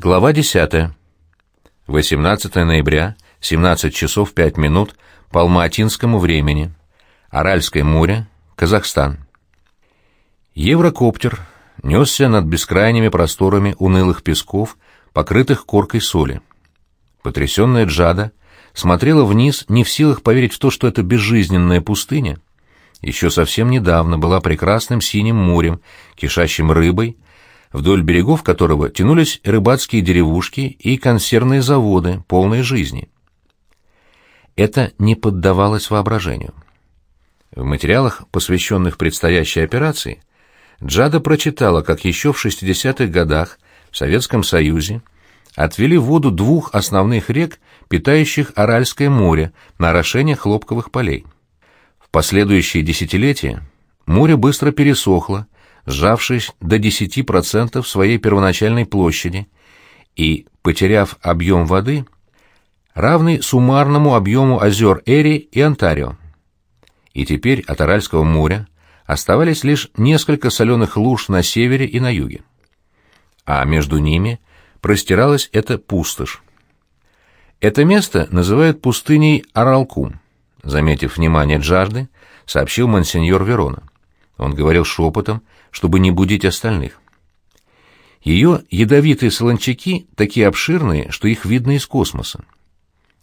Глава 10. 18 ноября, 17 часов 5 минут по алматинскому времени. Аральское море, Казахстан. Еврокоптер несся над бескрайними просторами унылых песков, покрытых коркой соли. Потрясенная Джада смотрела вниз, не в силах поверить в то, что эта безжизненная пустыня еще совсем недавно была прекрасным синим морем, кишащим рыбой, вдоль берегов которого тянулись рыбацкие деревушки и консервные заводы, полные жизни. Это не поддавалось воображению. В материалах, посвященных предстоящей операции, Джада прочитала, как еще в 60-х годах в Советском Союзе отвели воду двух основных рек, питающих Аральское море на орошение хлопковых полей. В последующие десятилетия море быстро пересохло, сжавшись до 10% своей первоначальной площади и потеряв объем воды, равный суммарному объему озер Эри и Онтарио. И теперь от Аральского моря оставались лишь несколько соленых луж на севере и на юге. А между ними простиралась эта пустошь. Это место называют пустыней Аралкум, заметив внимание Джарды, сообщил монсеньор Верона. Он говорил шепотом, чтобы не будить остальных. Ее ядовитые солончаки такие обширные, что их видно из космоса.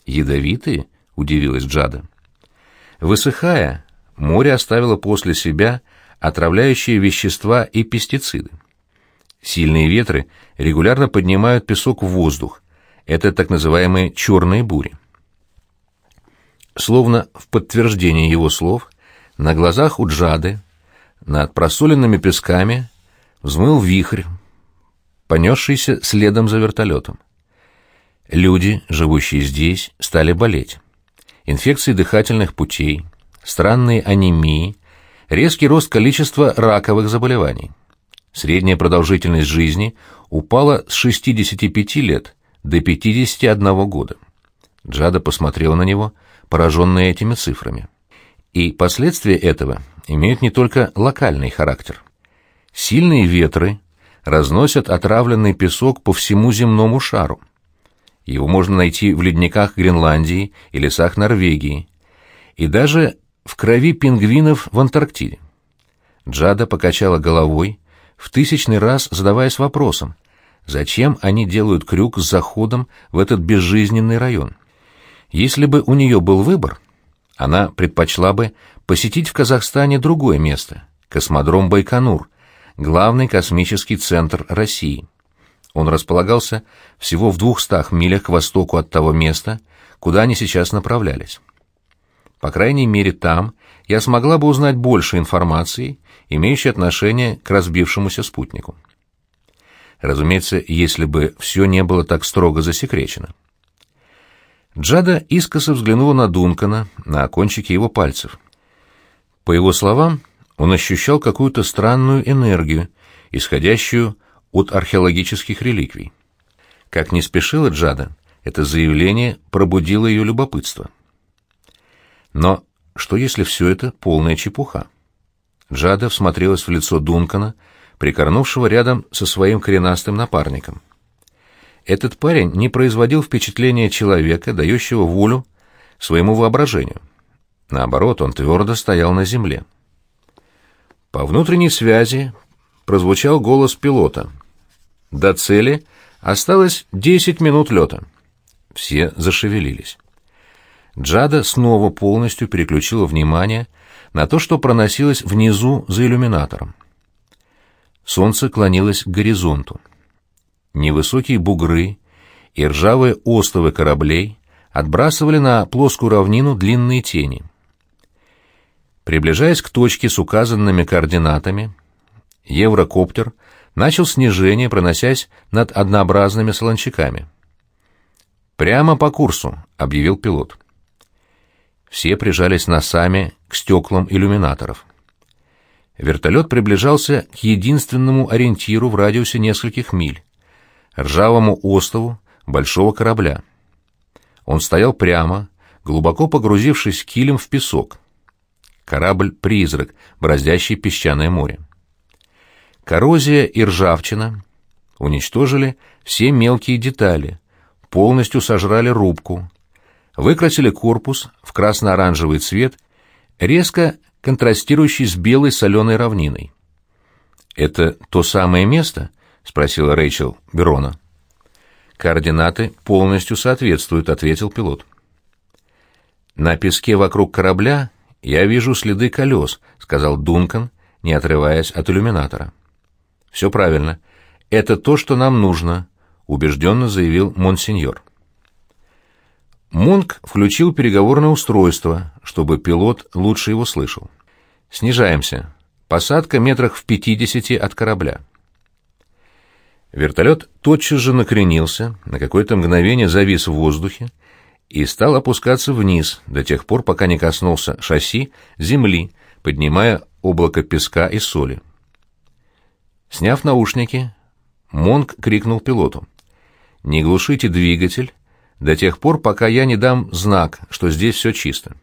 «Ядовитые?» — удивилась Джада. Высыхая, море оставило после себя отравляющие вещества и пестициды. Сильные ветры регулярно поднимают песок в воздух. Это так называемые черные бури. Словно в подтверждение его слов, на глазах у Джады над просоленными песками взмыл вихрь, понесшийся следом за вертолетом. Люди, живущие здесь, стали болеть. Инфекции дыхательных путей, странные анемии, резкий рост количества раковых заболеваний. Средняя продолжительность жизни упала с 65 лет до 51 года. Джада посмотрела на него, пораженная этими цифрами. И последствия этого имеют не только локальный характер. Сильные ветры разносят отравленный песок по всему земному шару. Его можно найти в ледниках Гренландии и лесах Норвегии, и даже в крови пингвинов в Антарктиде. Джада покачала головой, в тысячный раз задаваясь вопросом, зачем они делают крюк с заходом в этот безжизненный район. Если бы у нее был выбор, она предпочла бы посетить в Казахстане другое место – космодром Байконур, главный космический центр России. Он располагался всего в двухстах милях к востоку от того места, куда они сейчас направлялись. По крайней мере, там я смогла бы узнать больше информации, имеющей отношение к разбившемуся спутнику. Разумеется, если бы все не было так строго засекречено. Джада искоса взглянула на Дункана, на кончики его пальцев. По его словам, он ощущал какую-то странную энергию, исходящую от археологических реликвий. Как не спешила Джада, это заявление пробудило ее любопытство. Но что если все это полная чепуха? Джада всмотрелась в лицо Дункана, прикорнувшего рядом со своим коренастым напарником. Этот парень не производил впечатления человека, дающего волю своему воображению. Наоборот, он твердо стоял на земле. По внутренней связи прозвучал голос пилота. До цели осталось 10 минут лета. Все зашевелились. Джада снова полностью переключила внимание на то, что проносилось внизу за иллюминатором. Солнце клонилось к горизонту. Невысокие бугры и ржавые остовы кораблей отбрасывали на плоскую равнину длинные тени — Приближаясь к точке с указанными координатами, Еврокоптер начал снижение, проносясь над однообразными солончаками. «Прямо по курсу», — объявил пилот. Все прижались носами к стеклам иллюминаторов. Вертолет приближался к единственному ориентиру в радиусе нескольких миль — ржавому острову большого корабля. Он стоял прямо, глубоко погрузившись килем в песок — корабль-призрак, бороздящий песчаное море. Коррозия и ржавчина Уничтожили все мелкие детали, полностью сожрали рубку, выкрасили корпус в красно-оранжевый цвет, резко контрастирующий с белой соленой равниной. «Это то самое место?» — спросила Рэйчел Берона. «Координаты полностью соответствуют», — ответил пилот. «На песке вокруг корабля я вижу следы колес», — сказал Дункан, не отрываясь от иллюминатора. «Все правильно. Это то, что нам нужно», — убежденно заявил монсеньор. Мунк включил переговорное устройство, чтобы пилот лучше его слышал. «Снижаемся. Посадка метрах в пятидесяти от корабля». Вертолет тотчас же накренился, на какое-то мгновение завис в воздухе и стал опускаться вниз до тех пор, пока не коснулся шасси земли, поднимая облако песка и соли. Сняв наушники, Монк крикнул пилоту. «Не глушите двигатель до тех пор, пока я не дам знак, что здесь все чисто».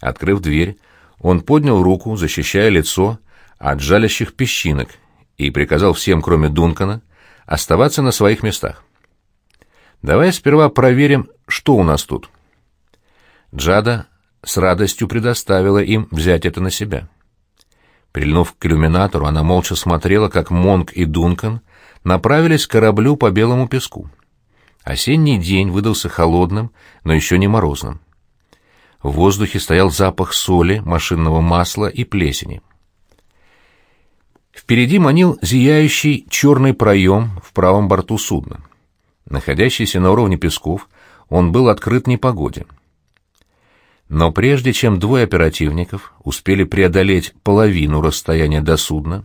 Открыв дверь, он поднял руку, защищая лицо от жалящих песчинок, и приказал всем, кроме Дункана, оставаться на своих местах. Давай сперва проверим, что у нас тут. Джада с радостью предоставила им взять это на себя. Прильнув к иллюминатору, она молча смотрела, как Монк и Дункан направились к кораблю по белому песку. Осенний день выдался холодным, но еще не морозным. В воздухе стоял запах соли, машинного масла и плесени. Впереди манил зияющий черный проем в правом борту судна. Находящийся на уровне песков, он был открыт непогоде. Но прежде чем двое оперативников успели преодолеть половину расстояния до судна,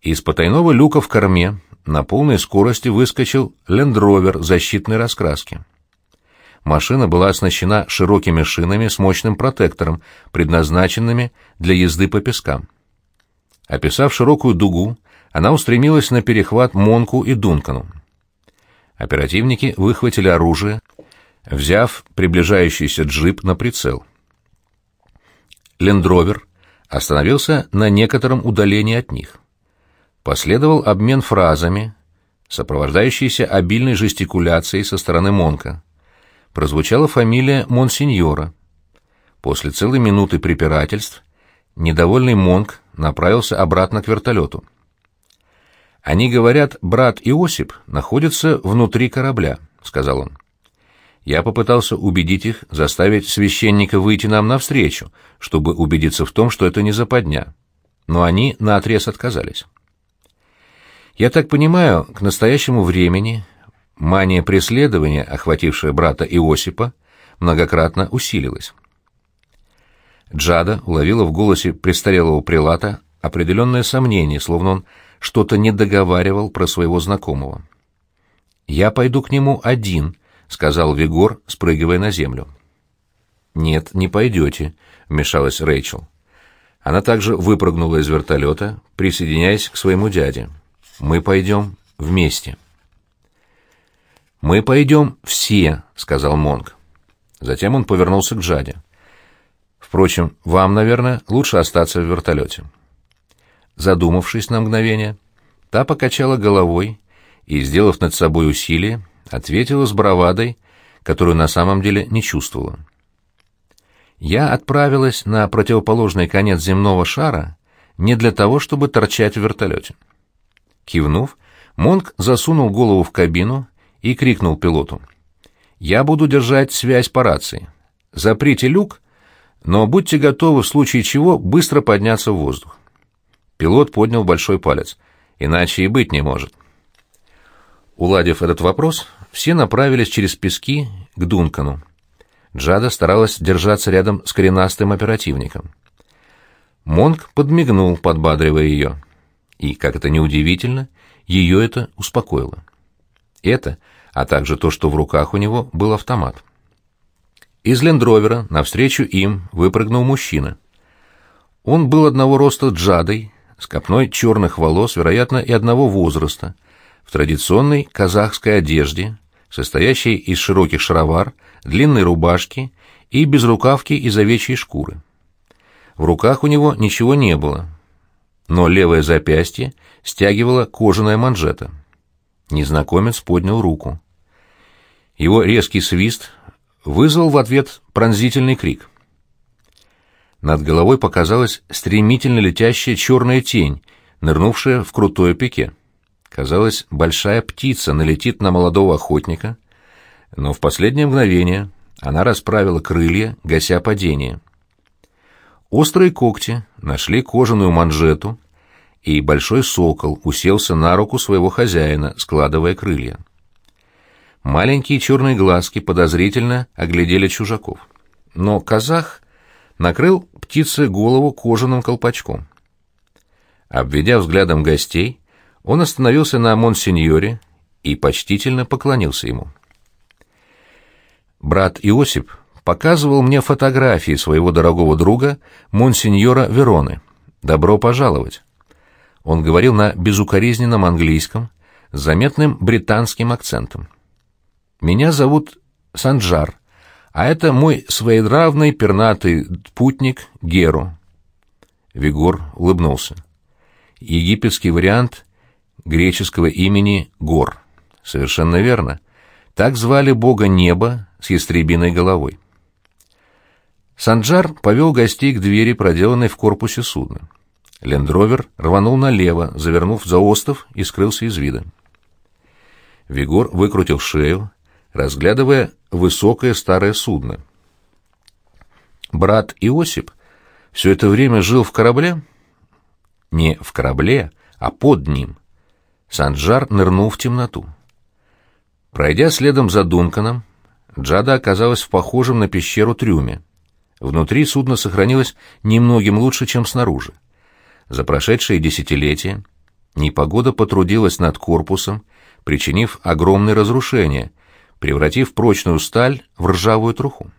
из потайного люка в корме на полной скорости выскочил лендровер защитной раскраски. Машина была оснащена широкими шинами с мощным протектором, предназначенными для езды по пескам. Описав широкую дугу, она устремилась на перехват Монку и Дункану. Оперативники выхватили оружие, взяв приближающийся джип на прицел. Лендровер остановился на некотором удалении от них. Последовал обмен фразами, сопровождающийся обильной жестикуляцией со стороны Монка. Прозвучала фамилия Монсеньора. После целой минуты препирательств недовольный Монк направился обратно к вертолету. «Они говорят, брат Иосип находится внутри корабля», — сказал он. Я попытался убедить их, заставить священника выйти нам навстречу, чтобы убедиться в том, что это не западня. Но они наотрез отказались. Я так понимаю, к настоящему времени мания преследования, охватившая брата Иосипа, многократно усилилась. Джада уловила в голосе престарелого прилата определенное сомнение, словно он что-то не договаривал про своего знакомого. «Я пойду к нему один», — сказал Вигор, спрыгивая на землю. «Нет, не пойдете», — вмешалась Рэйчел. Она также выпрыгнула из вертолета, присоединяясь к своему дяде. «Мы пойдем вместе». «Мы пойдем все», — сказал Монг. Затем он повернулся к Джаде. Впрочем, вам, наверное, лучше остаться в вертолете. Задумавшись на мгновение, та покачала головой и, сделав над собой усилие, ответила с бравадой, которую на самом деле не чувствовала. Я отправилась на противоположный конец земного шара не для того, чтобы торчать в вертолете. Кивнув, Монк засунул голову в кабину и крикнул пилоту. «Я буду держать связь по рации. Заприте люк но будьте готовы в случае чего быстро подняться в воздух. Пилот поднял большой палец. Иначе и быть не может. Уладив этот вопрос, все направились через пески к Дункану. Джада старалась держаться рядом с коренастым оперативником. Монк подмигнул, подбадривая ее. И, как это неудивительно, ее это успокоило. Это, а также то, что в руках у него был автомат. Из лендровера навстречу им выпрыгнул мужчина. Он был одного роста джадой, с копной черных волос, вероятно, и одного возраста, в традиционной казахской одежде, состоящей из широких шаровар, длинной рубашки и безрукавки из овечьей шкуры. В руках у него ничего не было. но левое запястье стягивала кожаная манжета. Незнакомец поднял руку. Его резкий свист вызвал в ответ пронзительный крик. Над головой показалась стремительно летящая черная тень, нырнувшая в крутое пике. Казалось, большая птица налетит на молодого охотника, но в последнее мгновение она расправила крылья, гася падение. Острые когти нашли кожаную манжету, и большой сокол уселся на руку своего хозяина, складывая крылья. Маленькие черные глазки подозрительно оглядели чужаков. Но казах накрыл птице голову кожаным колпачком. Обведя взглядом гостей, он остановился на монсеньоре и почтительно поклонился ему. Брат Иосип показывал мне фотографии своего дорогого друга, монсеньора Вероны. Добро пожаловать. Он говорил на безукоризненном английском, с заметным британским акцентом. Меня зовут Санджар, а это мой своенравный пернатый путник Геру. Вигор улыбнулся. Египетский вариант греческого имени Гор. Совершенно верно. Так звали бога неба с ястребиной головой. Санджар повел гостей к двери, проделанной в корпусе судна. Лендровер рванул налево, завернув за остов и скрылся из вида. Вигор выкрутил шею, разглядывая высокое старое судно. Брат Иосип все это время жил в корабле? Не в корабле, а под ним. Санджар нырнул в темноту. Пройдя следом за Дунканом, Джада оказалась в похожем на пещеру трюме. Внутри судно сохранилось немногим лучше, чем снаружи. За прошедшие десятилетия непогода потрудилась над корпусом, причинив огромные разрушения, превратив прочную сталь в ржавую труху.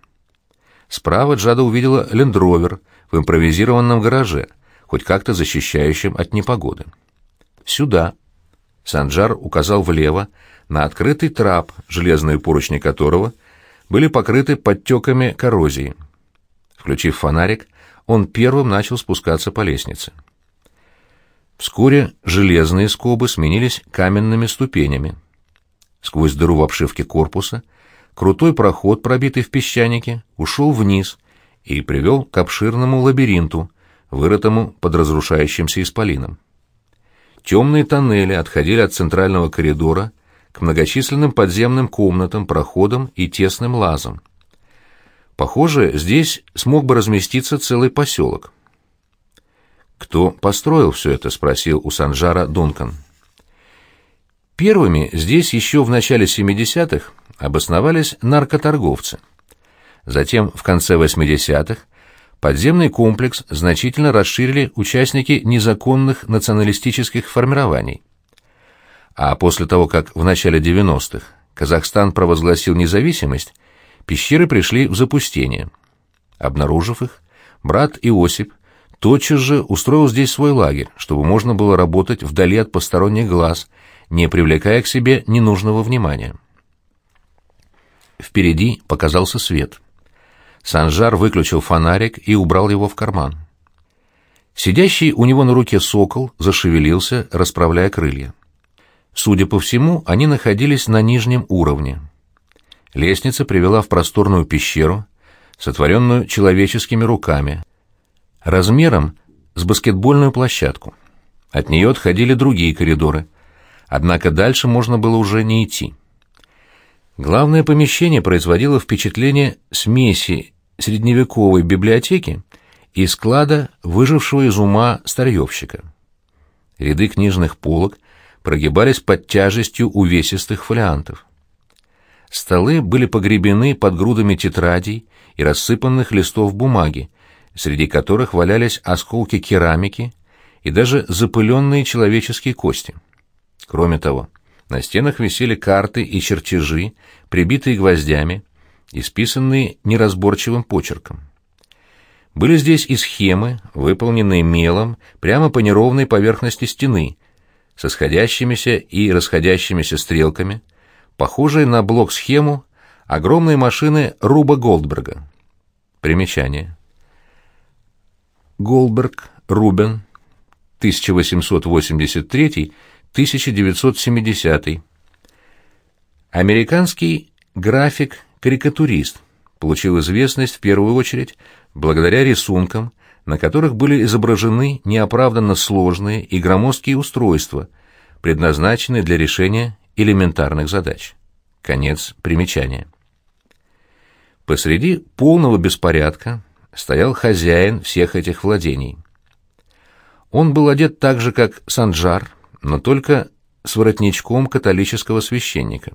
Справа Джада увидела лендровер в импровизированном гараже, хоть как-то защищающем от непогоды. «Сюда». Санджар указал влево на открытый трап, железные поручни которого были покрыты подтеками коррозии. Включив фонарик, он первым начал спускаться по лестнице. Вскоре железные скобы сменились каменными ступенями. Сквозь дыру в обшивке корпуса крутой проход, пробитый в песчанике, ушел вниз и привел к обширному лабиринту, вырытому под разрушающимся исполином. Темные тоннели отходили от центрального коридора к многочисленным подземным комнатам, проходам и тесным лазам. Похоже, здесь смог бы разместиться целый поселок. «Кто построил все это?» — спросил у Санжара Дункан. Первыми здесь еще в начале 70-х обосновались наркоторговцы. Затем, в конце 80-х, подземный комплекс значительно расширили участники незаконных националистических формирований. А после того, как в начале 90-х Казахстан провозгласил независимость, пещеры пришли в запустение. Обнаружив их, брат Иосип тотчас же устроил здесь свой лагерь, чтобы можно было работать вдали от посторонних глаз, не привлекая к себе ненужного внимания. Впереди показался свет. Санжар выключил фонарик и убрал его в карман. Сидящий у него на руке сокол зашевелился, расправляя крылья. Судя по всему, они находились на нижнем уровне. Лестница привела в просторную пещеру, сотворенную человеческими руками, размером с баскетбольную площадку. От нее отходили другие коридоры, однако дальше можно было уже не идти. Главное помещение производило впечатление смеси средневековой библиотеки и склада выжившего из ума старьевщика. Ряды книжных полок прогибались под тяжестью увесистых фолиантов. Столы были погребены под грудами тетрадей и рассыпанных листов бумаги, среди которых валялись осколки керамики и даже запыленные человеческие кости. Кроме того, на стенах висели карты и чертежи, прибитые гвоздями, исписанные неразборчивым почерком. Были здесь и схемы, выполненные мелом прямо по неровной поверхности стены, со сходящимися и расходящимися стрелками, похожие на блок-схему огромной машины Руба Голдберга. Примечание. Голдберг, Рубен, 1883-1970. Американский график-карикатурист получил известность в первую очередь благодаря рисункам, на которых были изображены неоправданно сложные и громоздкие устройства, предназначенные для решения элементарных задач. Конец примечания. Посреди полного беспорядка стоял хозяин всех этих владений. Он был одет так же, как Санджар, но только с воротничком католического священника.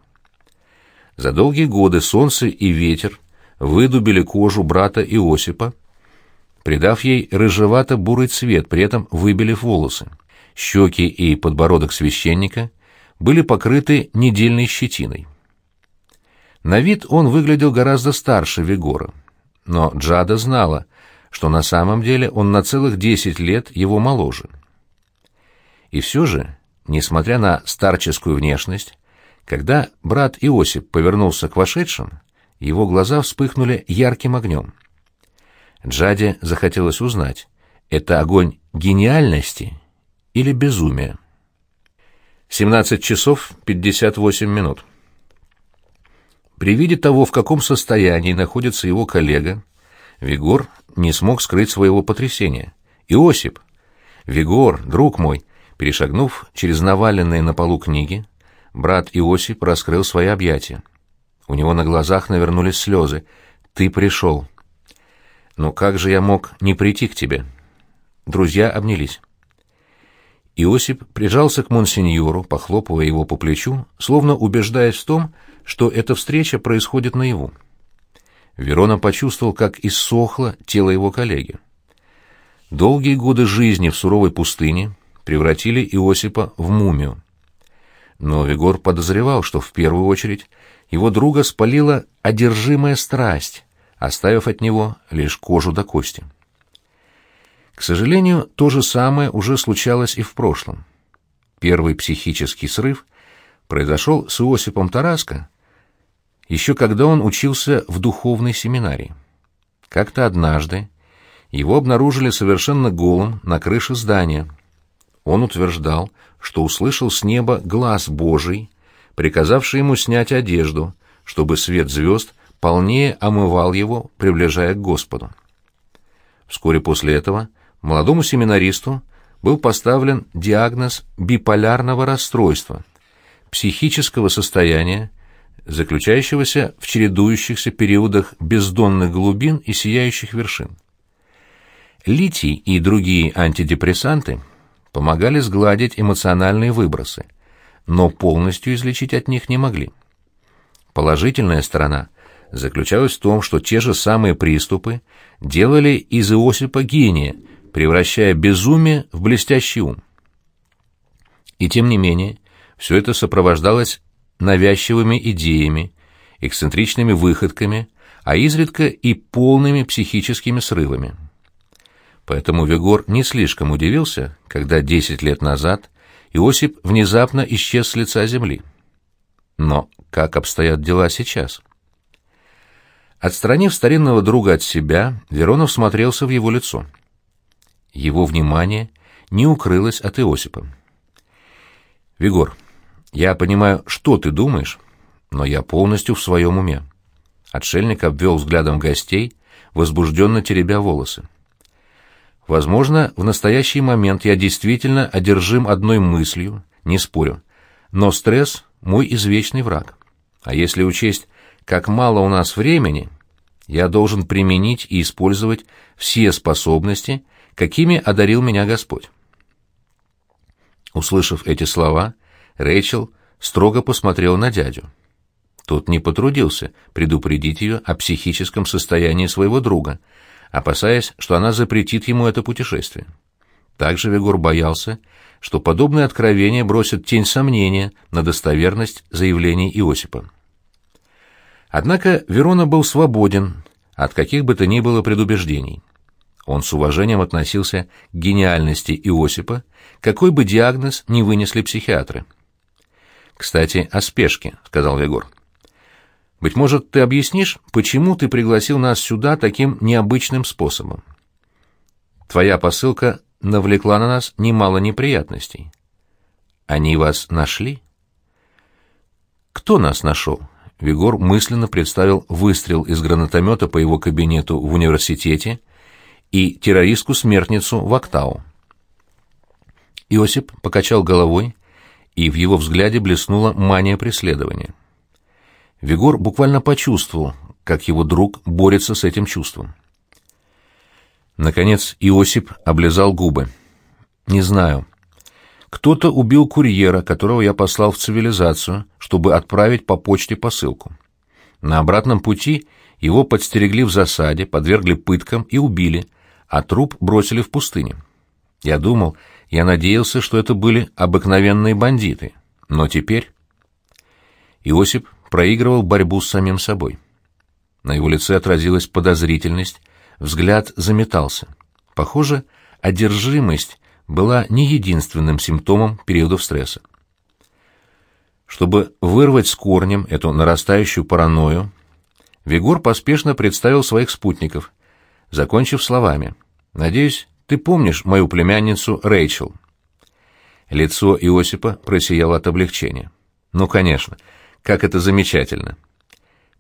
За долгие годы солнце и ветер выдубили кожу брата Иосипа, придав ей рыжевато-бурый цвет, при этом выбелив волосы. Щеки и подбородок священника были покрыты недельной щетиной. На вид он выглядел гораздо старше Вигора, но Джада знала, что на самом деле он на целых десять лет его моложе. И все же, несмотря на старческую внешность, когда брат Иосип повернулся к вошедшим, его глаза вспыхнули ярким огнем. Джаде захотелось узнать, это огонь гениальности или безумия. 17 часов 58 минут. При виде того, в каком состоянии находится его коллега, Вигор не смог скрыть своего потрясения. «Иосип!» «Вигор, друг мой!» Перешагнув через наваленные на полу книги, брат Иосип раскрыл свои объятия. У него на глазах навернулись слезы. «Ты пришел!» «Ну как же я мог не прийти к тебе?» Друзья обнялись. Иосип прижался к монсеньору, похлопывая его по плечу, словно убеждаясь в том, что эта встреча происходит наяву. Верона почувствовал, как иссохло тело его коллеги. Долгие годы жизни в суровой пустыне превратили Иосипа в мумию. Но Вигор подозревал, что в первую очередь его друга спалила одержимая страсть, оставив от него лишь кожу до кости. К сожалению, то же самое уже случалось и в прошлом. Первый психический срыв произошел с Иосипом Тараско, еще когда он учился в духовной семинарии. Как-то однажды его обнаружили совершенно голым на крыше здания. Он утверждал, что услышал с неба глаз Божий, приказавший ему снять одежду, чтобы свет звезд полнее омывал его, приближая к Господу. Вскоре после этого молодому семинаристу был поставлен диагноз биполярного расстройства, психического состояния, заключающегося в чередующихся периодах бездонных глубин и сияющих вершин. Литий и другие антидепрессанты помогали сгладить эмоциональные выбросы, но полностью излечить от них не могли. Положительная сторона заключалась в том, что те же самые приступы делали из Иосипа гения, превращая безумие в блестящий ум. И тем не менее, все это сопровождалось навязчивыми идеями, эксцентричными выходками, а изредка и полными психическими срывами. Поэтому Вегор не слишком удивился, когда десять лет назад Иосип внезапно исчез с лица земли. Но как обстоят дела сейчас? Отстранив старинного друга от себя, Веронов смотрелся в его лицо. Его внимание не укрылось от Иосипа. «Вигор, я понимаю, что ты думаешь, но я полностью в своем уме. Отшельник обвел взглядом гостей, возбужденно теребя волосы. Возможно, в настоящий момент я действительно одержим одной мыслью, не спорю, но стресс — мой извечный враг. А если учесть, как мало у нас времени, я должен применить и использовать все способности, какими одарил меня Господь. Услышав эти слова, Рэйчел строго посмотрела на дядю. Тот не потрудился предупредить ее о психическом состоянии своего друга, опасаясь, что она запретит ему это путешествие. Также Вегор боялся, что подобное откровение бросит тень сомнения на достоверность заявлений Иосипа. Однако Верона был свободен от каких бы то ни было предубеждений. Он с уважением относился к гениальности Иосипа, какой бы диагноз ни вынесли психиатры. «Кстати, о спешке», — сказал Егор. «Быть может, ты объяснишь, почему ты пригласил нас сюда таким необычным способом? Твоя посылка навлекла на нас немало неприятностей. Они вас нашли? Кто нас нашел? Вигор мысленно представил выстрел из гранатомета по его кабинету в университете и террористку-смертницу в Октау. Иосип покачал головой, и в его взгляде блеснула мания преследования. Вигор буквально почувствовал, как его друг борется с этим чувством. Наконец Иосип облизал губы. «Не знаю. Кто-то убил курьера, которого я послал в цивилизацию, чтобы отправить по почте посылку. На обратном пути его подстерегли в засаде, подвергли пыткам и убили, а труп бросили в пустыню. Я думал, я надеялся, что это были обыкновенные бандиты, но теперь...» Иосип проигрывал борьбу с самим собой. На его лице отразилась подозрительность, взгляд заметался. Похоже, одержимость была не единственным симптомом периодов стресса. Чтобы вырвать с корнем эту нарастающую паранойю, Вигор поспешно представил своих спутников, закончив словами «Надеюсь, ты помнишь мою племянницу Рэйчел?» Лицо Иосипа просияло от облегчения. «Ну, конечно, как это замечательно!»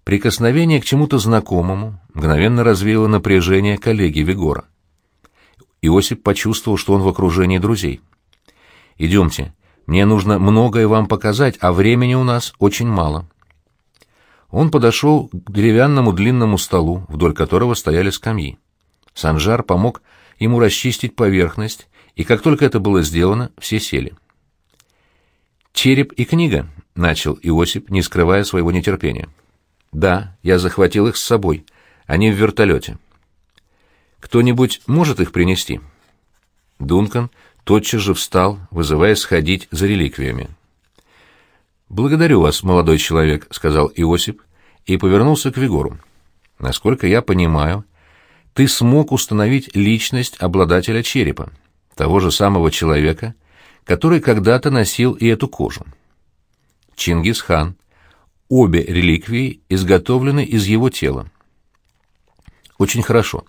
Прикосновение к чему-то знакомому мгновенно развеяло напряжение коллеги Вигора. Иосип почувствовал, что он в окружении друзей. «Идемте, мне нужно многое вам показать, а времени у нас очень мало». Он подошел к деревянному длинному столу, вдоль которого стояли скамьи. Санжар помог ему расчистить поверхность, и как только это было сделано, все сели. «Череп и книга», — начал Иосип, не скрывая своего нетерпения. «Да, я захватил их с собой. Они в вертолете». «Кто-нибудь может их принести?» Дункан тотчас же встал, вызывая сходить за реликвиями. «Благодарю вас, молодой человек», — сказал Иосип и повернулся к Вигору. «Насколько я понимаю, ты смог установить личность обладателя черепа, того же самого человека, который когда-то носил и эту кожу. Чингисхан, Обе реликвии изготовлены из его тела. Очень хорошо.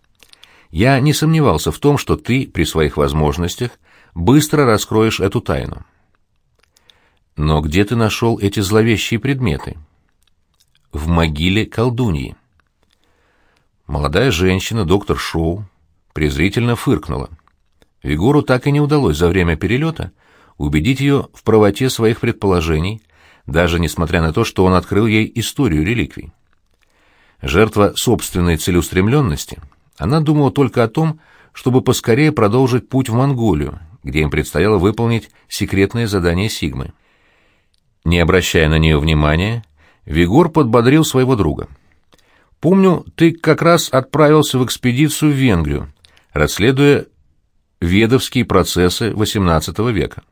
Я не сомневался в том, что ты, при своих возможностях, быстро раскроешь эту тайну. Но где ты нашел эти зловещие предметы? В могиле колдуньи. Молодая женщина, доктор Шоу, презрительно фыркнула. Вигору так и не удалось за время перелета убедить ее в правоте своих предположений, даже несмотря на то, что он открыл ей историю реликвий. Жертва собственной целеустремленности, она думала только о том, чтобы поскорее продолжить путь в Монголию, где им предстояло выполнить секретное задание Сигмы. Не обращая на нее внимания, Вигор подбодрил своего друга. «Помню, ты как раз отправился в экспедицию в Венгрию, расследуя ведовские процессы XVIII века».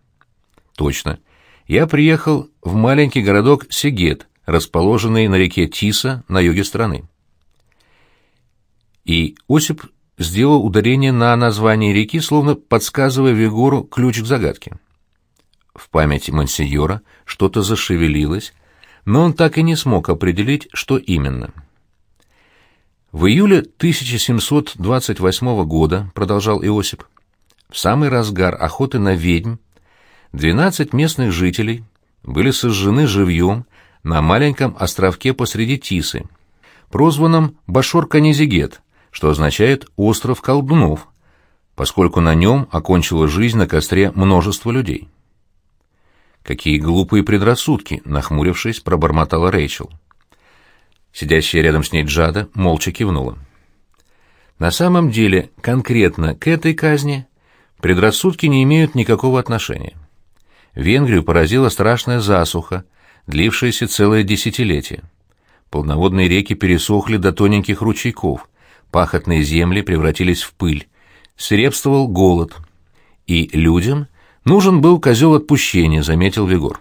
«Точно я приехал в маленький городок Сегет, расположенный на реке Тиса на юге страны. И Осип сделал ударение на название реки, словно подсказывая Вигору ключ к загадке. В памяти мансиньора что-то зашевелилось, но он так и не смог определить, что именно. В июле 1728 года, продолжал Иосип, в самый разгар охоты на ведьм, Двенадцать местных жителей были сожжены живьем на маленьком островке посреди Тисы, прозванном Башор-Канезигет, что означает «остров колдунов», поскольку на нем окончила жизнь на костре множество людей. «Какие глупые предрассудки!» — нахмурившись, пробормотала Рэйчел. Сидящая рядом с ней Джада молча кивнула. На самом деле, конкретно к этой казни предрассудки не имеют никакого отношения. Венгрию поразила страшная засуха, длившаяся целое десятилетие. Полноводные реки пересохли до тоненьких ручейков, пахотные земли превратились в пыль, свирепствовал голод. И людям нужен был козел отпущения, заметил Вигор,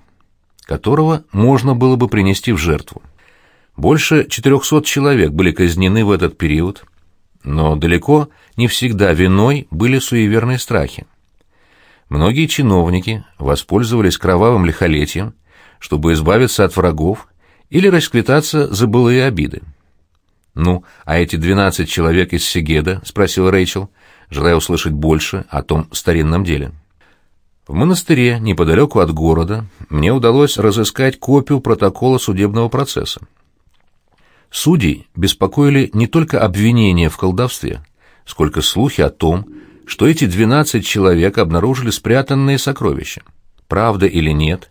которого можно было бы принести в жертву. Больше 400 человек были казнены в этот период, но далеко не всегда виной были суеверные страхи. Многие чиновники воспользовались кровавым лихолетием, чтобы избавиться от врагов или расквитаться за былые обиды. «Ну, а эти двенадцать человек из Сегеда?» — спросил Рэйчел. желая услышать больше о том старинном деле. В монастыре, неподалеку от города, мне удалось разыскать копию протокола судебного процесса. Судей беспокоили не только обвинения в колдовстве, сколько слухи о том, что эти двенадцать человек обнаружили спрятанные сокровища. Правда или нет,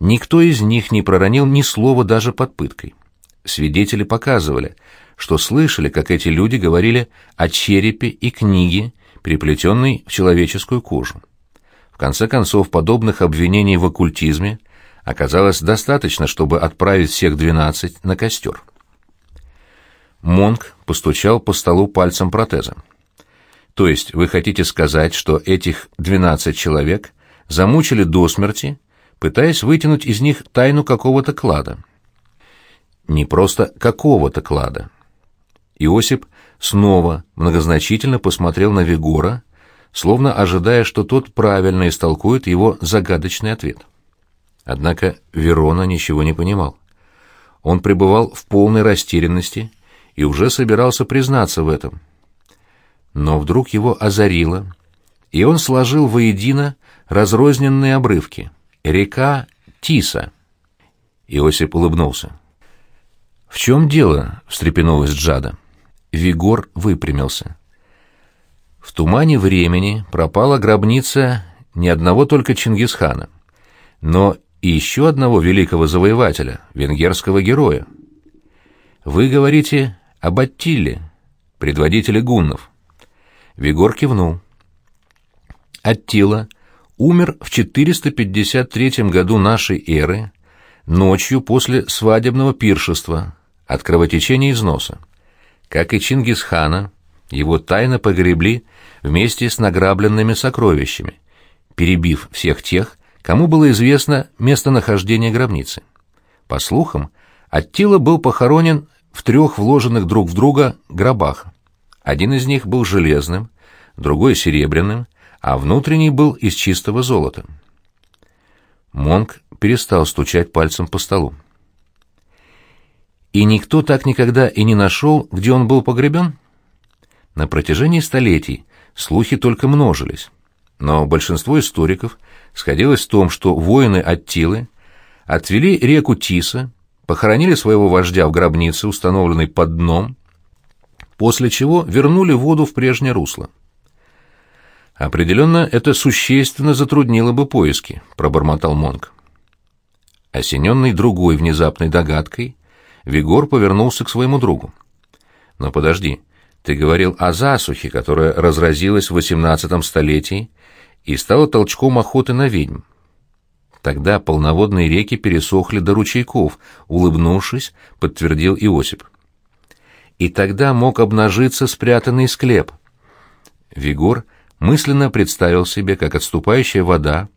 никто из них не проронил ни слова даже под пыткой. Свидетели показывали, что слышали, как эти люди говорили о черепе и книге, переплетенной в человеческую кожу. В конце концов, подобных обвинений в оккультизме оказалось достаточно, чтобы отправить всех двенадцать на костер. Монк постучал по столу пальцем протеза. То есть вы хотите сказать, что этих двенадцать человек замучили до смерти, пытаясь вытянуть из них тайну какого-то клада? Не просто какого-то клада. Иосип снова многозначительно посмотрел на Вигора, словно ожидая, что тот правильно истолкует его загадочный ответ. Однако Верона ничего не понимал. Он пребывал в полной растерянности и уже собирался признаться в этом. Но вдруг его озарило, и он сложил воедино разрозненные обрывки. Река Тиса. Иосип улыбнулся. «В чем дело?» — встрепенулась Джада. Вигор выпрямился. В тумане времени пропала гробница не одного только Чингисхана, но и еще одного великого завоевателя, венгерского героя. Вы говорите об Аттиле, предводителе гуннов. Вигор кивнул. Аттила умер в 453 году нашей эры, ночью после свадебного пиршества от кровотечения из носа. Как и Чингисхана, его тайно погребли вместе с награбленными сокровищами, перебив всех тех, кому было известно местонахождение гробницы. По слухам, Аттила был похоронен в трех вложенных друг в друга гробах. Один из них был железным, другой — серебряным, а внутренний был из чистого золота. Монк перестал стучать пальцем по столу. И никто так никогда и не нашел, где он был погребен? На протяжении столетий слухи только множились, но большинство историков сходилось в том, что воины Аттилы отвели реку Тиса похоронили своего вождя в гробнице, установленной под дном, после чего вернули воду в прежнее русло. «Определенно, это существенно затруднило бы поиски», — пробормотал Монг. Осененный другой внезапной догадкой, Вигор повернулся к своему другу. «Но подожди, ты говорил о засухе, которая разразилась в XVIII столетии и стала толчком охоты на ведьм. Тогда полноводные реки пересохли до ручейков, улыбнувшись, подтвердил Иосип. И тогда мог обнажиться спрятанный склеп. Вигор мысленно представил себе, как отступающая вода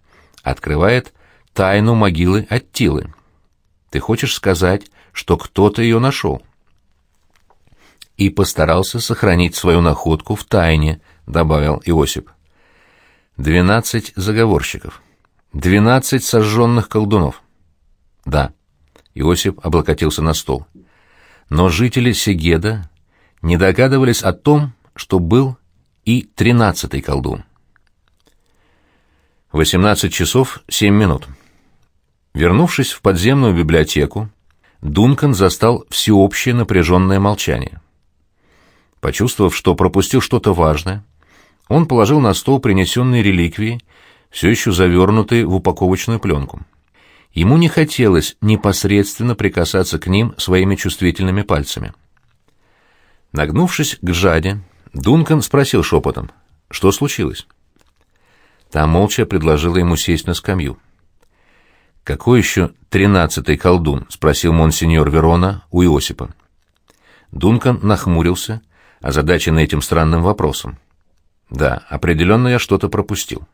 открывает тайну могилы Аттилы. Ты хочешь сказать, что кто-то ее нашел? И постарался сохранить свою находку в тайне, добавил Иосип. Двенадцать заговорщиков. Двенадцать сожженных колдунов. Да. Иосип облокотился на стол. Но жители Сегеда не догадывались о том, что был и тринадцатый колдун. Восемнадцать часов семь минут. Вернувшись в подземную библиотеку, Дункан застал всеобщее напряженное молчание. Почувствовав, что пропустил что-то важное, он положил на стол принесенные реликвии все еще завернутые в упаковочную пленку. Ему не хотелось непосредственно прикасаться к ним своими чувствительными пальцами. Нагнувшись к Жаде, Дункан спросил шепотом, что случилось. Та молча предложила ему сесть на скамью. «Какой еще тринадцатый колдун?» — спросил монсеньор Верона у Иосипа. Дункан нахмурился, озадаченный этим странным вопросом. «Да, определенно я что-то пропустил».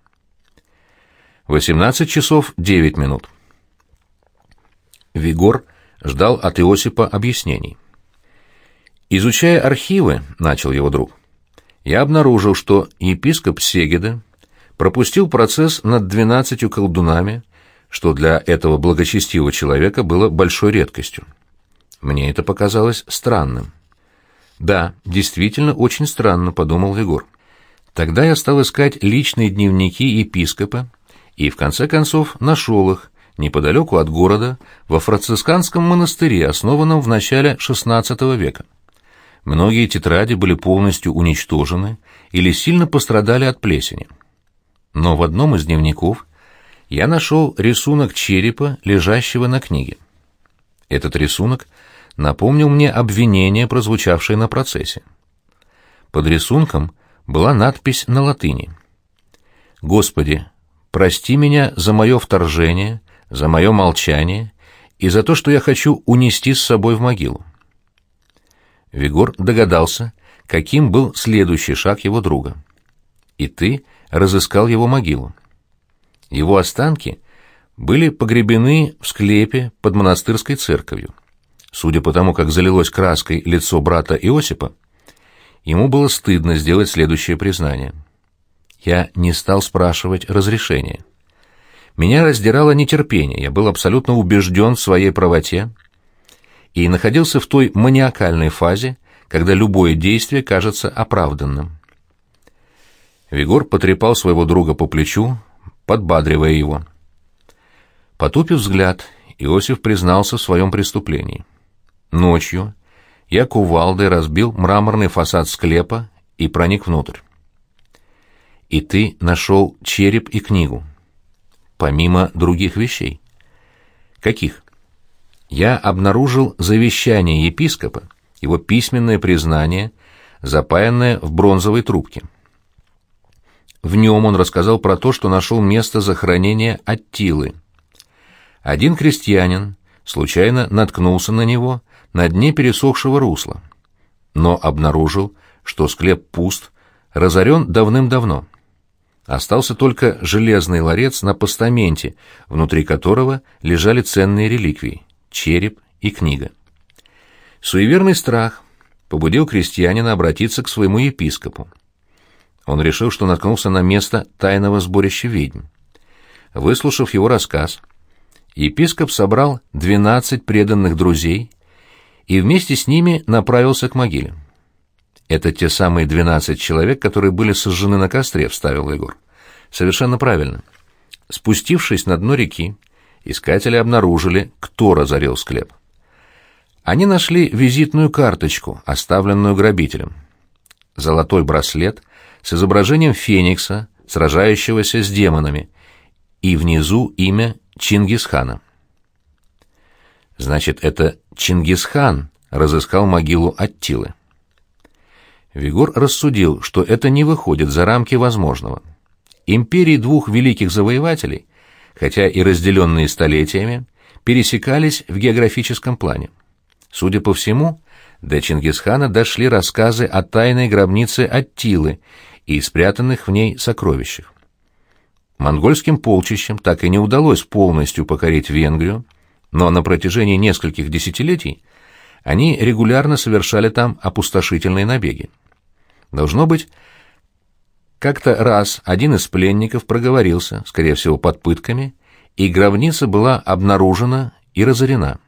18 часов 9 минут. Вигор ждал от Иосипа объяснений. «Изучая архивы», — начал его друг, — «я обнаружил, что епископ Сегеда пропустил процесс над двенадцатью колдунами, что для этого благочестивого человека было большой редкостью. Мне это показалось странным». «Да, действительно очень странно», — подумал Вигор. Тогда я стал искать личные дневники епископа и, в конце концов, нашел их неподалеку от города во францисканском монастыре, основанном в начале XVI века. Многие тетради были полностью уничтожены или сильно пострадали от плесени. Но в одном из дневников я нашел рисунок черепа, лежащего на книге. Этот рисунок напомнил мне обвинение, прозвучавшее на процессе. Под рисунком была надпись на латыни. «Господи, прости меня за мое вторжение, за мое молчание и за то, что я хочу унести с собой в могилу». Вигор догадался, каким был следующий шаг его друга. «И ты разыскал его могилу. Его останки были погребены в склепе под монастырской церковью. Судя по тому, как залилось краской лицо брата Иосипа, ему было стыдно сделать следующее признание. Я не стал спрашивать разрешения. Меня раздирало нетерпение, я был абсолютно убежден в своей правоте и находился в той маниакальной фазе, когда любое действие кажется оправданным. Вигор потрепал своего друга по плечу, подбадривая его. Потупив взгляд, Иосиф признался в своем преступлении. Ночью я кувалдой разбил мраморный фасад склепа и проник внутрь. И ты нашел череп и книгу. Помимо других вещей. Каких? Я обнаружил завещание епископа, его письменное признание, запаянное в бронзовой трубке. В нем он рассказал про то, что нашел место захоронения Аттилы. Один крестьянин случайно наткнулся на него на дне пересохшего русла, но обнаружил, что склеп пуст, разорен давным-давно. Остался только железный ларец на постаменте, внутри которого лежали ценные реликвии — череп и книга. Суеверный страх побудил крестьянина обратиться к своему епископу. Он решил, что наткнулся на место тайного сборища ведьм. Выслушав его рассказ, епископ собрал двенадцать преданных друзей и вместе с ними направился к могиле. «Это те самые двенадцать человек, которые были сожжены на костре», — вставил Егор. «Совершенно правильно. Спустившись на дно реки, искатели обнаружили, кто разорил склеп. Они нашли визитную карточку, оставленную грабителем. Золотой браслет с изображением феникса, сражающегося с демонами, и внизу имя Чингисхана. Значит, это Чингисхан разыскал могилу Аттилы. Вигор рассудил, что это не выходит за рамки возможного. Империи двух великих завоевателей, хотя и разделенные столетиями, пересекались в географическом плане. Судя по всему, до Чингисхана дошли рассказы о тайной гробнице Аттилы и спрятанных в ней сокровищах. Монгольским полчищам так и не удалось полностью покорить Венгрию, но на протяжении нескольких десятилетий они регулярно совершали там опустошительные набеги. Должно быть, как-то раз один из пленников проговорился, скорее всего, под пытками, и гробница была обнаружена и разорена.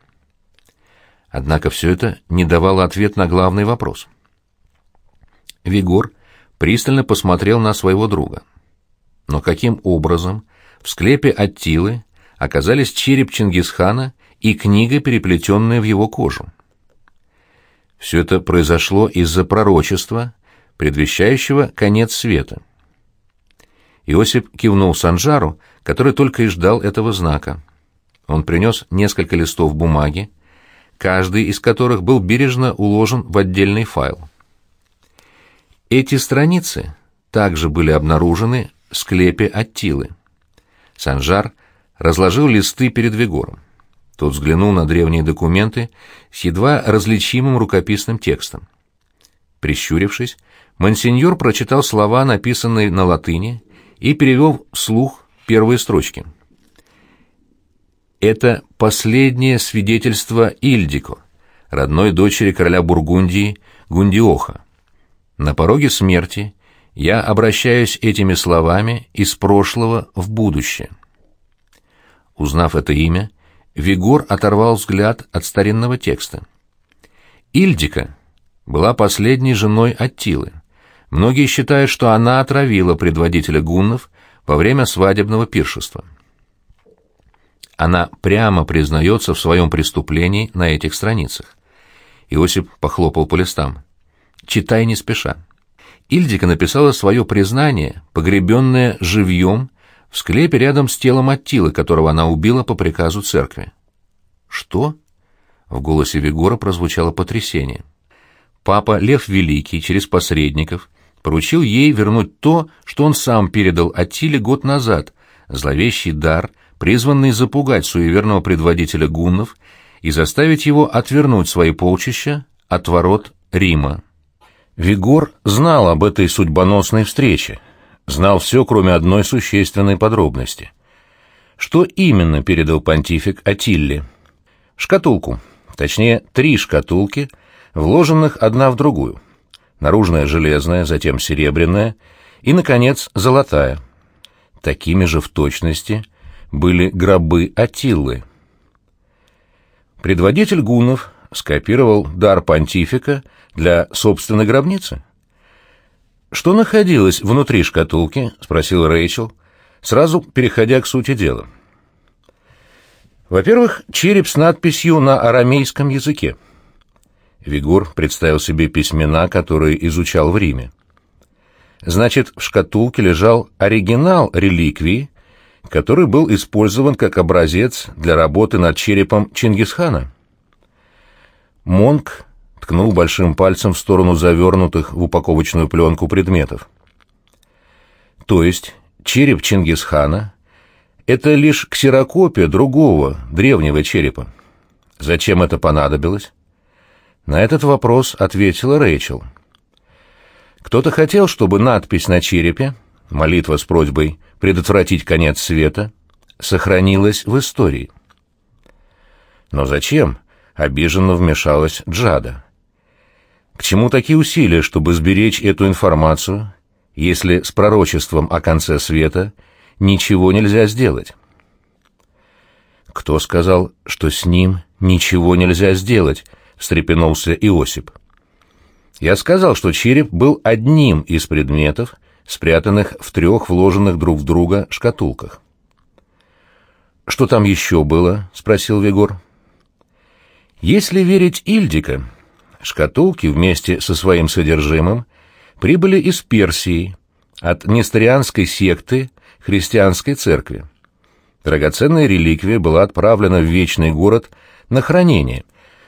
Однако все это не давало ответ на главный вопрос. Вигор пристально посмотрел на своего друга. Но каким образом в склепе Аттилы оказались череп Чингисхана и книга, переплетенная в его кожу? Все это произошло из-за пророчества, предвещающего конец света. Иосип кивнул Санжару, который только и ждал этого знака. Он принес несколько листов бумаги, каждый из которых был бережно уложен в отдельный файл. Эти страницы также были обнаружены в склепе Аттилы. Санжар разложил листы перед Вегором. Тот взглянул на древние документы с едва различимым рукописным текстом. Прищурившись, Монсеньор прочитал слова, написанные на латыни, и перевел вслух первые строчки — это последнее свидетельство Ильдико, родной дочери короля Бургундии Гундиоха. На пороге смерти я обращаюсь этими словами из прошлого в будущее. Узнав это имя, Вигор оторвал взгляд от старинного текста. Ильдика была последней женой Аттилы. Многие считают, что она отравила предводителя гуннов во время свадебного пиршества. Она прямо признается в своем преступлении на этих страницах. Иосип похлопал по листам. «Читай не спеша». Ильдика написала свое признание, погребенное живьем, в склепе рядом с телом Аттилы, которого она убила по приказу церкви. «Что?» — в голосе Вигора прозвучало потрясение. Папа Лев Великий через посредников поручил ей вернуть то, что он сам передал Аттиле год назад, зловещий дар, призванный запугать суеверного предводителя гуннов и заставить его отвернуть свои полчища от ворот Рима. Вигор знал об этой судьбоносной встрече, знал все, кроме одной существенной подробности. Что именно передал понтифик Атилле? Шкатулку, точнее, три шкатулки, вложенных одна в другую. Наружная железная, затем серебряная и, наконец, золотая. Такими же в точности были гробы Атиллы. Предводитель гуннов скопировал дар понтифика для собственной гробницы. «Что находилось внутри шкатулки?» — спросил Рэйчел, сразу переходя к сути дела. Во-первых, череп с надписью на арамейском языке. Вигур представил себе письмена, которые изучал в Риме. Значит, в шкатулке лежал оригинал реликвии, который был использован как образец для работы над черепом Чингисхана. Монк ткнул большим пальцем в сторону завернутых в упаковочную пленку предметов. То есть череп Чингисхана — это лишь ксерокопия другого, древнего черепа. Зачем это понадобилось? На этот вопрос ответила Рэйчел. Кто-то хотел, чтобы надпись на черепе, молитва с просьбой предотвратить конец света, сохранилась в истории. Но зачем? Обиженно вмешалась Джада. К чему такие усилия, чтобы сберечь эту информацию, если с пророчеством о конце света ничего нельзя сделать? Кто сказал, что с ним ничего нельзя сделать? встрепенулся Иосип. Я сказал, что череп был одним из предметов, спрятанных в трех вложенных друг в друга шкатулках. «Что там еще было?» — спросил Вегор. «Если верить Ильдика, Шкатулки вместе со своим содержимым прибыли из Персии, от несторианской секты христианской церкви. Драгоценная реликвия была отправлена в Вечный город на хранение,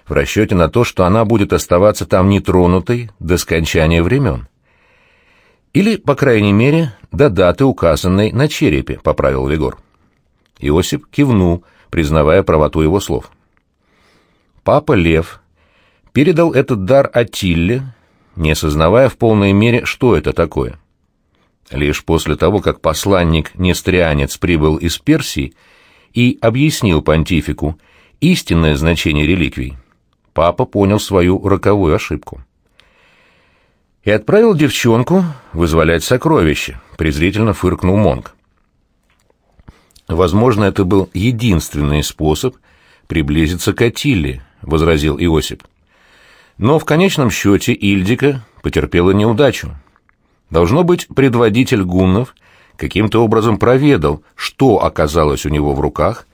в расчете на то, что она будет оставаться там нетронутой до скончания времен. Или, по крайней мере, до даты, указанной на черепе, поправил Вегор. Иосип кивнул, признавая правоту его слов. Папа Лев передал этот дар Атилле, не осознавая в полной мере, что это такое. Лишь после того, как посланник-нестрианец прибыл из Персии и объяснил понтифику истинное значение реликвий, папа понял свою роковую ошибку. И отправил девчонку вызволять сокровища, презрительно фыркнул Монг. Возможно, это был единственный способ приблизиться к Атилле, возразил Иосип. Но в конечном счете Ильдика потерпела неудачу. Должно быть, предводитель гуннов каким-то образом проведал, что оказалось у него в руках,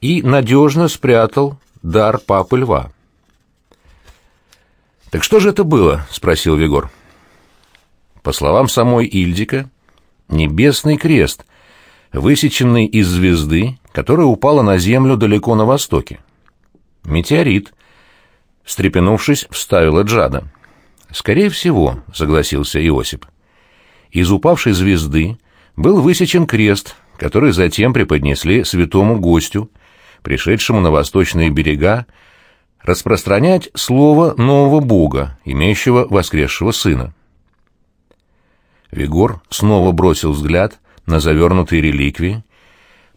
и надежно спрятал дар папы льва. «Так что же это было?» — спросил Вигор. По словам самой Ильдика, небесный крест, высеченный из звезды, которая упала на землю далеко на востоке. Метеорит — встрепенувшись, вставила Джада. «Скорее всего», — согласился Иосип. Из упавшей звезды был высечен крест, который затем преподнесли святому гостю, пришедшему на восточные берега, распространять слово нового бога, имеющего воскресшего сына. Вигор снова бросил взгляд на завернутые реликвии,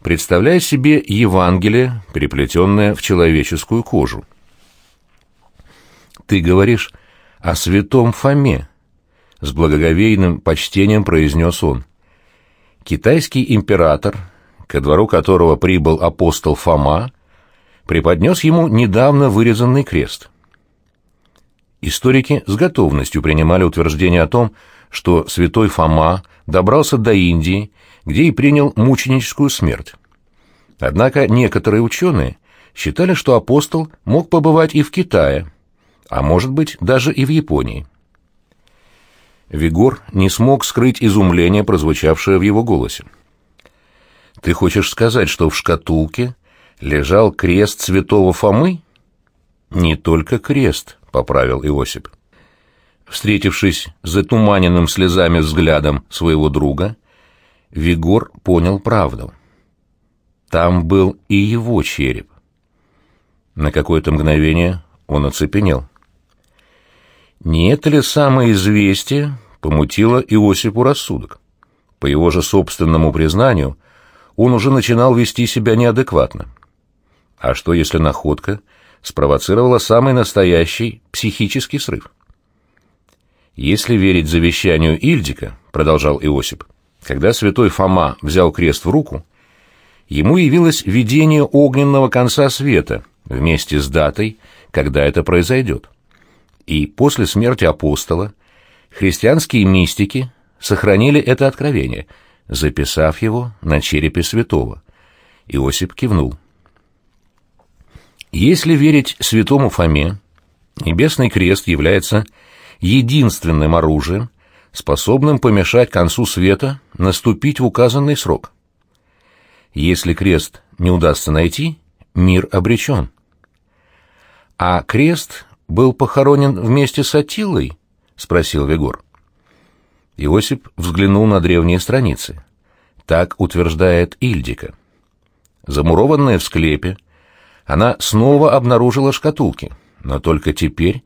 представляя себе Евангелие, переплетенное в человеческую кожу. «Ты говоришь о святом Фоме», — с благоговейным почтением произнес он. Китайский император, ко двору которого прибыл апостол Фома, преподнес ему недавно вырезанный крест. Историки с готовностью принимали утверждение о том, что святой Фома добрался до Индии, где и принял мученическую смерть. Однако некоторые ученые считали, что апостол мог побывать и в Китае, а может быть даже и в Японии. Вигор не смог скрыть изумление, прозвучавшее в его голосе. «Ты хочешь сказать, что в шкатулке лежал крест святого Фомы?» «Не только крест», — поправил Иосип. Встретившись с затуманенным слезами взглядом своего друга, Вигор понял правду. Там был и его череп. На какое-то мгновение он оцепенел. Не это ли самое известие помутило Иосипу рассудок? По его же собственному признанию, он уже начинал вести себя неадекватно. А что, если находка спровоцировала самый настоящий психический срыв? Если верить завещанию Ильдика, продолжал Иосип, когда святой Фома взял крест в руку, ему явилось видение огненного конца света вместе с датой, когда это произойдет. И после смерти апостола христианские мистики сохранили это откровение, записав его на черепе святого. Иосип кивнул. Если верить святому Фоме, небесный крест является единственным оружием, способным помешать концу света наступить в указанный срок. Если крест не удастся найти, мир обречен. А крест был похоронен вместе с Атилой? — спросил Вегор. Иосип взглянул на древние страницы. Так утверждает Ильдика. Замурованная в склепе, она снова обнаружила шкатулки, но только теперь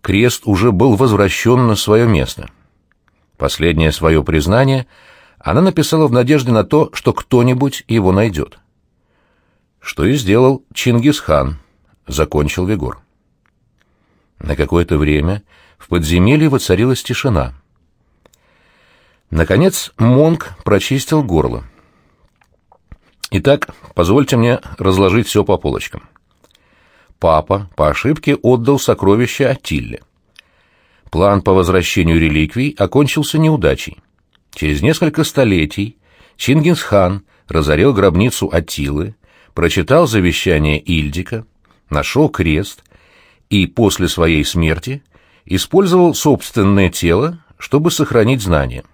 крест уже был возвращен на свое место. Последнее свое признание она написала в надежде на то, что кто-нибудь его найдет. Что и сделал Чингисхан, закончил Вигор. На какое-то время в подземелье воцарилась тишина. Наконец Монг прочистил горло. Итак, позвольте мне разложить все по полочкам папа по ошибке отдал сокровища Атилле. План по возвращению реликвий окончился неудачей. Через несколько столетий Чингисхан разорил гробницу Аттилы, прочитал завещание Ильдика, нашел крест и после своей смерти использовал собственное тело, чтобы сохранить знания.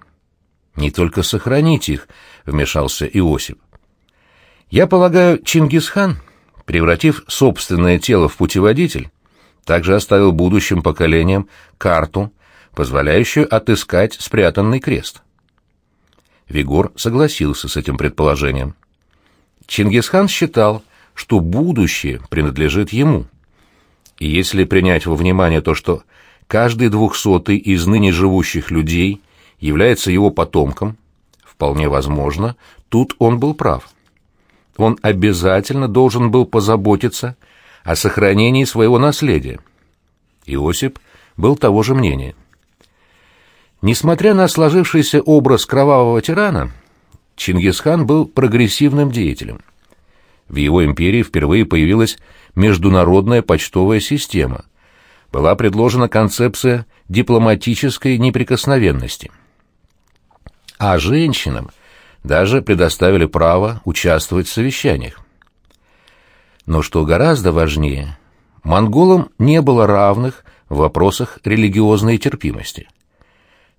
Не только сохранить их, вмешался Иосиф. Я полагаю, Чингисхан превратив собственное тело в путеводитель, также оставил будущим поколениям карту, позволяющую отыскать спрятанный крест. Вигор согласился с этим предположением. Чингисхан считал, что будущее принадлежит ему. И если принять во внимание то, что каждый двухсотый из ныне живущих людей является его потомком, вполне возможно, тут он был прав он обязательно должен был позаботиться о сохранении своего наследия. Иосип был того же мнения. Несмотря на сложившийся образ кровавого тирана, Чингисхан был прогрессивным деятелем. В его империи впервые появилась международная почтовая система. Была предложена концепция дипломатической неприкосновенности. А женщинам – даже предоставили право участвовать в совещаниях. Но что гораздо важнее, монголам не было равных в вопросах религиозной терпимости.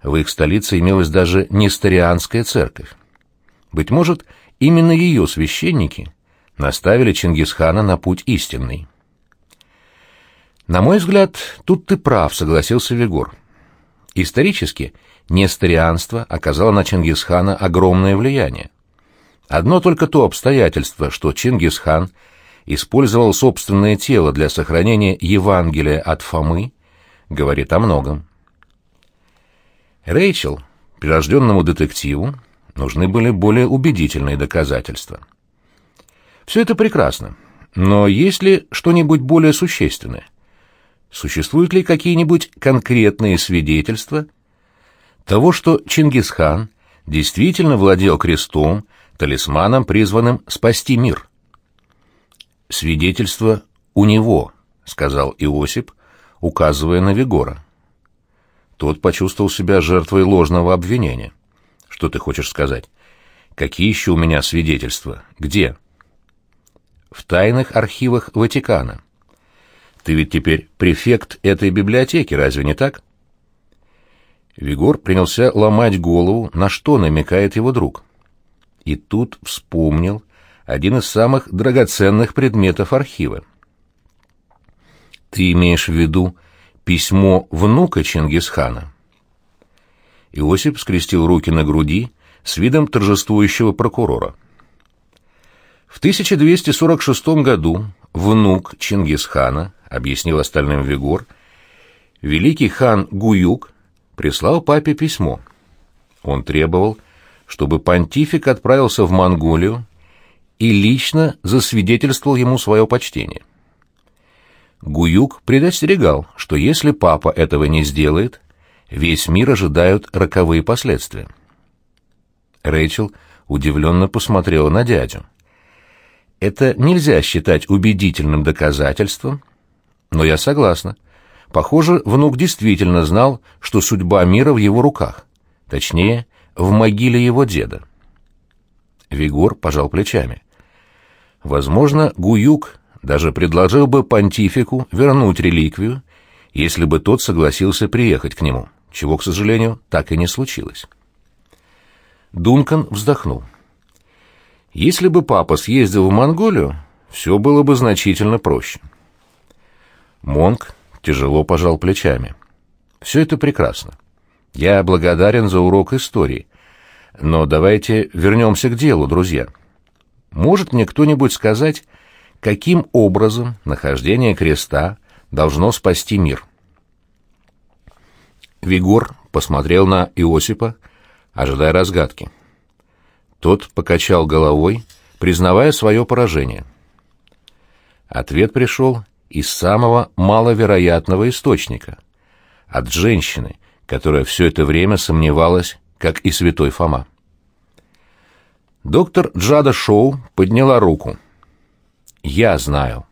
В их столице имелась даже несторианская церковь. Быть может, именно ее священники наставили Чингисхана на путь истинный. «На мой взгляд, тут ты прав», — согласился Вигор. «Исторически несторианство оказало на Чингисхана огромное влияние. Одно только то обстоятельство, что Чингисхан использовал собственное тело для сохранения Евангелия от Фомы, говорит о многом. Рэйчел, прирожденному детективу, нужны были более убедительные доказательства. Все это прекрасно, но есть ли что-нибудь более существенное? Существуют ли какие-нибудь конкретные свидетельства того, что Чингисхан действительно владел крестом, талисманом, призванным спасти мир. «Свидетельство у него», — сказал Иосип, указывая на Вигора. Тот почувствовал себя жертвой ложного обвинения. Что ты хочешь сказать? Какие еще у меня свидетельства? Где? В тайных архивах Ватикана. Ты ведь теперь префект этой библиотеки, разве не так? Вигор принялся ломать голову, на что намекает его друг. И тут вспомнил один из самых драгоценных предметов архива. Ты имеешь в виду письмо внука Чингисхана? Иосип скрестил руки на груди с видом торжествующего прокурора. В 1246 году внук Чингисхана, объяснил остальным Вигор, великий хан Гуюк прислал папе письмо. Он требовал, чтобы понтифик отправился в Монголию и лично засвидетельствовал ему свое почтение. Гуюк предостерегал, что если папа этого не сделает, весь мир ожидают роковые последствия. Рэйчел удивленно посмотрела на дядю. Это нельзя считать убедительным доказательством, но я согласна. Похоже, внук действительно знал, что судьба мира в его руках, точнее, в могиле его деда. Вигор пожал плечами. Возможно, Гуюк даже предложил бы понтифику вернуть реликвию, если бы тот согласился приехать к нему, чего, к сожалению, так и не случилось. Дункан вздохнул. Если бы папа съездил в Монголию, все было бы значительно проще. Монк тяжело пожал плечами. Все это прекрасно. Я благодарен за урок истории. Но давайте вернемся к делу, друзья. Может мне кто-нибудь сказать, каким образом нахождение креста должно спасти мир? Вигор посмотрел на Иосипа, ожидая разгадки. Тот покачал головой, признавая свое поражение. Ответ пришел из самого маловероятного источника — от женщины, которая все это время сомневалась, как и святой Фома. Доктор Джада Шоу подняла руку. «Я знаю»,